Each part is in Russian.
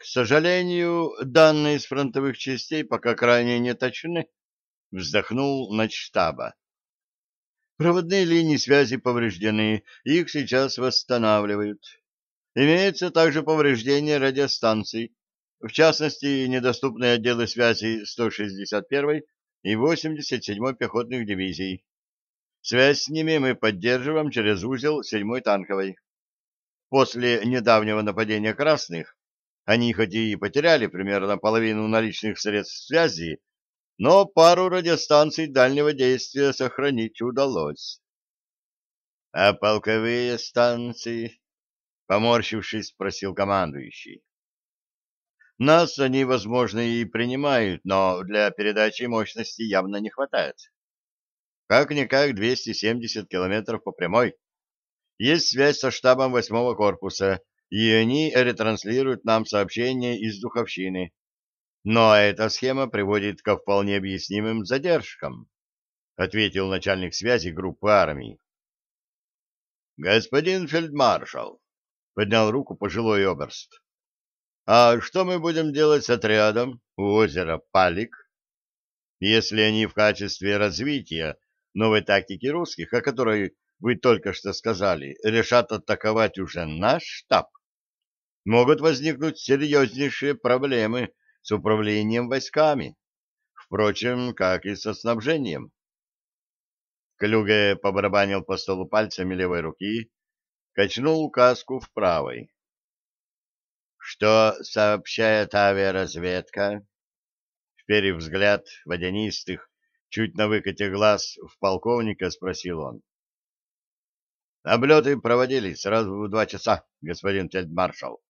К сожалению, данные из фронтовых частей пока крайне не точны, вздохнул начштаба. Проводные линии связи повреждены, их сейчас восстанавливают. Имеется также повреждение радиостанций, в частности, недоступные отделы связи 161 и 87 пехотных дивизий. Связь с ними мы поддерживаем через узел 7 танковой. После недавнего нападения красных они хоть и потеряли примерно половину наличных средств связи, но пару радиостанций дальнего действия сохранить удалось. — А полковые станции? — поморщившись, спросил командующий. — Нас они, возможно, и принимают, но для передачи мощности явно не хватает. Как-никак 270 километров по прямой. Есть связь со штабом 8 корпуса, и они ретранслируют нам сообщения из Духовщины. Но эта схема приводит ко вполне объяснимым задержкам, ответил начальник связи группы армий. Господин фельдмаршал, поднял руку пожилой оберст. А что мы будем делать с отрядом у озера Палик? Если они в качестве развития новой тактики русских, о которой вы только что сказали, решат атаковать уже наш штаб, могут возникнуть серьезнейшие проблемы с управлением войсками, впрочем, как и со снабжением. Клюге побарабанил по столу пальцами левой руки, качнул указку в правой. «Что сообщает авиаразведка?» Вперев взгляд водянистых, чуть на выкате глаз в полковника, спросил он. Облеты проводились сразу в два часа, господин фельдмаршал.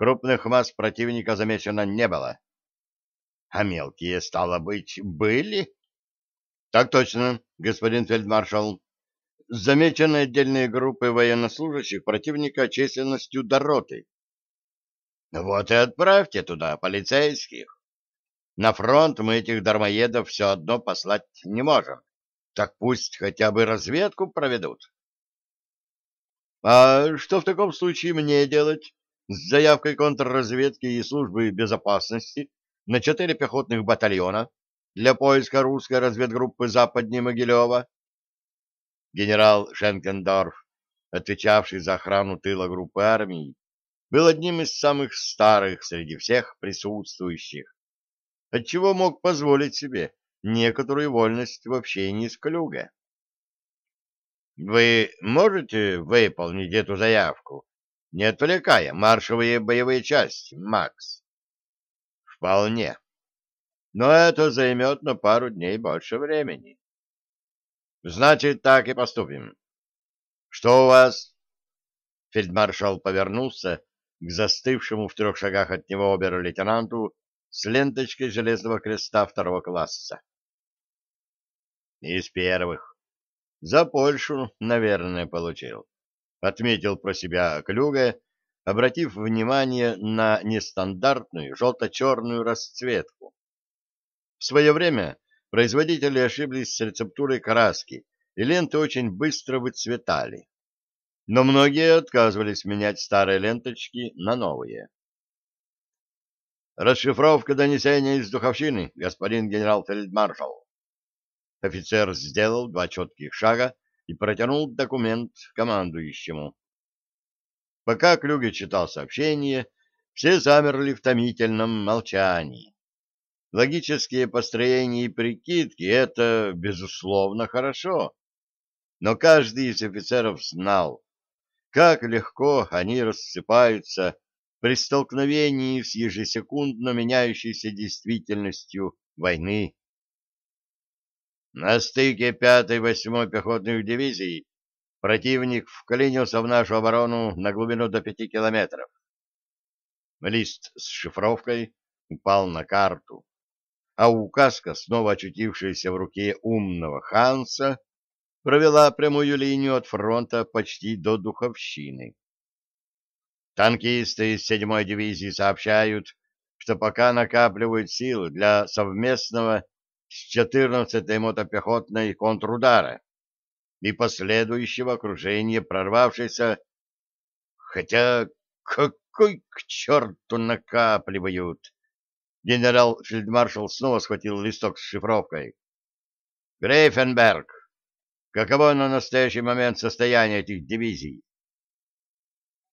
Крупных масс противника замечено не было. А мелкие, стало быть, были? Так точно, господин фельдмаршал. Замечены отдельные группы военнослужащих противника численностью до роты. Вот и отправьте туда полицейских. На фронт мы этих дармоедов все одно послать не можем. Так пусть хотя бы разведку проведут. А что в таком случае мне делать с заявкой контрразведки и службы безопасности на четыре пехотных батальона для поиска русской разведгруппы западнее Могилева? Генерал Шенкендорф, отвечавший за охрану тыла группы армий, был одним из самых старых среди всех присутствующих, отчего мог позволить себе некоторую вольность в общении с Клюга. Вы можете выполнить эту заявку, не отвлекая маршевые боевые части, Макс? Вполне. Но это займет на пару дней больше времени. Значит, так и поступим. Что у вас? Фельдмаршал повернулся к застывшему в трех шагах от него обер-лейтенанту с ленточкой железного креста второго класса. Из первых. За Польшу, наверное, получил. Отметил про себя Клюга, обратив внимание на нестандартную желто-черную расцветку. В свое время производители ошиблись с рецептурой краски, и ленты очень быстро выцветали. Но многие отказывались менять старые ленточки на новые. Расшифровка донесения из Духовщины, господин генерал-фельдмаршал. Офицер сделал два четких шага и протянул документ командующему. Пока Клюге читал сообщение, все замерли в томительном молчании. Логические построения и прикидки — это, безусловно, хорошо. Но каждый из офицеров знал, как легко они рассыпаются при столкновении с ежесекундно меняющейся действительностью войны. На стыке 5-й 8-й пехотных дивизий противник вклинился в нашу оборону на глубину до 5 километров. Лист с шифровкой упал на карту, а указка, снова очутившаяся в руке умного Ханса, провела прямую линию от фронта почти до Духовщины. Танкисты из 7-й дивизии сообщают, что пока накапливают силы для совместного с 14-й мотопехотной контрудара и последующего окружения прорвавшейся... Хотя кой к черту накапливают? Генерал-фельдмаршал снова схватил листок с шифровкой. Грейфенберг, каково на настоящий момент состояние этих дивизий?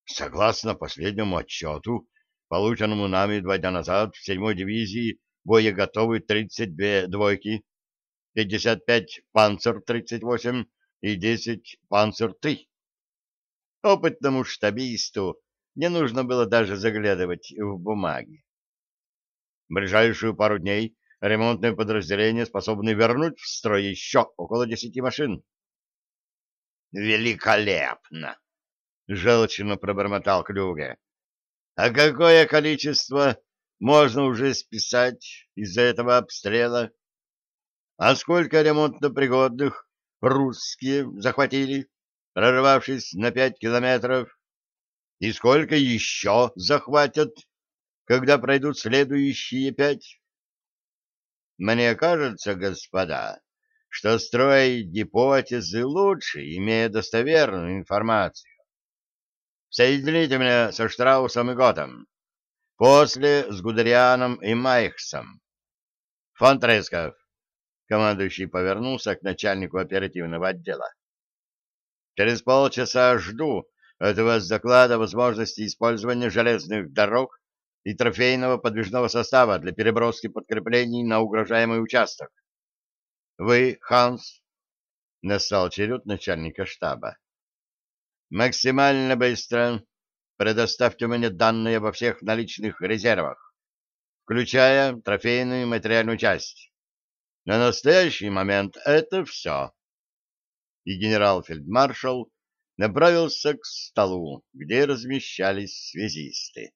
Согласно последнему отчету, полученному нами два дня назад, в седьмой дивизии боеготовы 32 двойки, 55 «Панцер-38» и 10 «Панцер-3». Опытному штабисту не нужно было даже заглядывать в бумаги. В ближайшую пару дней ремонтные подразделения способны вернуть в строй еще около десяти машин. «Великолепно!» — желчно пробормотал Клюге. «А какое количество можно уже списать из-за этого обстрела? А сколько ремонтно-пригодных русские захватили, прорвавшись на пять километров? И сколько еще захватят?» когда пройдут следующие пять? Мне кажется, господа, что строить гипотезы лучше, имея достоверную информацию. Соедините меня со Штраусом и Готом. После с Гудерианом и Майхсом. Фон Тресков. Командующий повернулся к начальнику оперативного отдела. Через полчаса жду от вас доклада о возможности использования железных дорог и трофейного подвижного состава для переброски подкреплений на угрожаемый участок. Вы, Ханс, настал черед начальника штаба. Максимально быстро предоставьте мне данные обо всех наличных резервах, включая трофейную материальную часть. На настоящий момент это все. И генерал-фельдмаршал направился к столу, где размещались связисты.